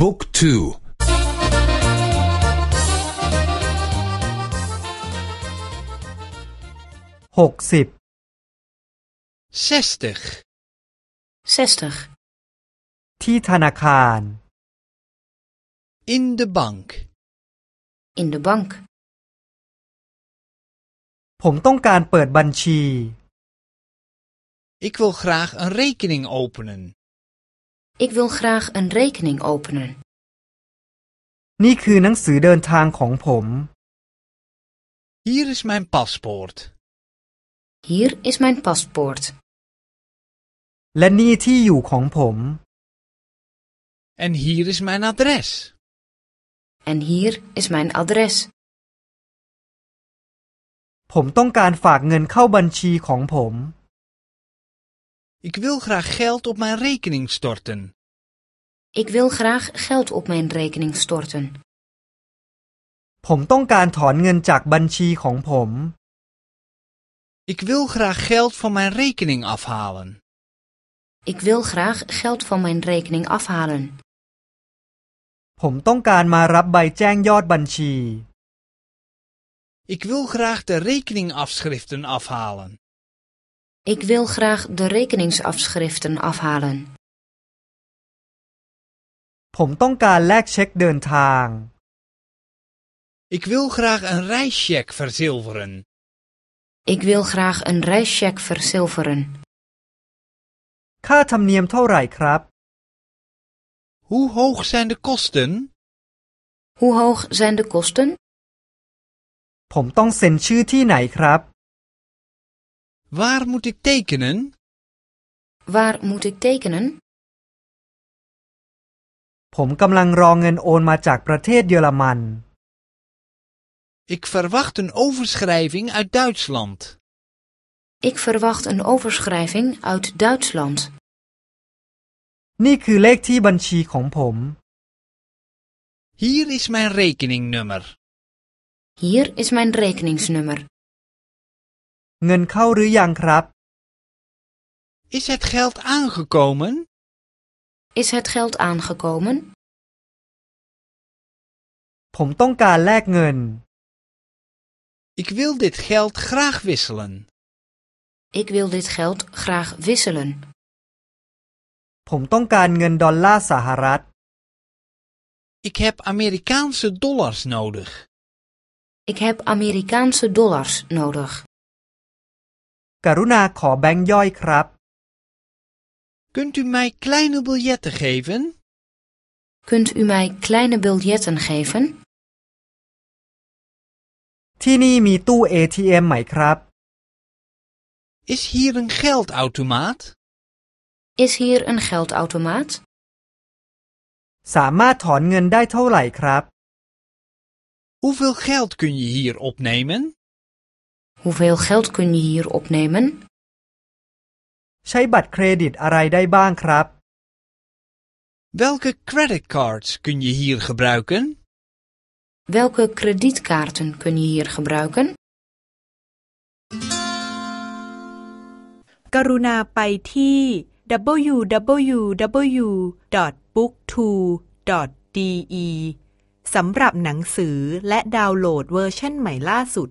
บุ๊กทูหกสิบ zestig, 60. ที่ธนาคาร in de bank, In de bank. ผมต้องการเปิดบัญชี ik wil graag een rekening openen. Ik wil graag een rekening openen. นี่คือหนังสือเดินทางของผม Hier is mijn paspoort. Hier is mijn paspoort. และนี่ที่อยู่ของผม En hier is mijn adres. En hier is mijn adres. ผมต้องการฝากเงินเข้าบัญชีของผม Ik wil graag geld op mijn rekening storten. Ik wil graag geld op mijn rekening storten. ผมต้องการถอนเงินจากบัญชีของผม Ik wil graag geld van mijn rekening afhalen. Ik wil graag geld van mijn rekening afhalen. ผมต้องการมารับใบแจ้งยอดบัญชี Ik wil graag de rekeningafschriften afhalen. Ik wil graag de rekeningsafschriften afhalen. ผมต้องการแลกเช็คเดินทาง Ik wil graag een reischeck verzilveren. Ik wil graag een reischeck verzilveren. ค่าธรรมเนียมเท่าไหร่ครับ Hoe hoog zijn de kosten? Hoe hoog zijn de kosten? ผมต้องเซ็นชื่อที่ไหนครับ Waar moet ik tekenen? Waar moet ik tekenen? ผมกำลังรอเงินโอนมาจากประเทศเยอรมัน Ik verwacht een overschrijving uit Duitsland. Ik verwacht een overschrijving uit Duitsland. นี่คือเลขที่บัญชีของผม Hier is mijn rekeningnummer. Hier is mijn rekeningsnummer. เงินเข้าหรือยังครับ Is het geld aangekomen? Is het geld aangekomen? ผมต้องการแลกเงิน Ik wil dit geld graag wisselen. Ik wil dit geld graag wisselen. ผมต้องการเงินดอลลาร์สหรัฐ Ik heb Amerikaanse dollars nodig. Ik heb Amerikaanse dollars nodig. กรุณาขอแบงค์ย่อยครับ Kunt u mij kleine biljetten geven? Kunt u mij kleine biljetten geven? ที่นี่มีตู้ ATM ไหมครับ Is hier een geldautomaat? Is hier een geldautomaat? สามารถถอนเงินได้เท่าไหร่ครับ Hoeveel geld kun je hier opnemen? Hoeveel geld kun je hier opnemen? ใช้บัตรเครดิตอะไรได้บ้างครับ Welke creditcards kun je hier gebruiken? Welke kredietkaarten kun je hier gebruiken? กรุณาไปที่ www.booktwo.de สำหรับหนังสือและดาวน์โหลดเวอร์ชันใหม่ล่าสุด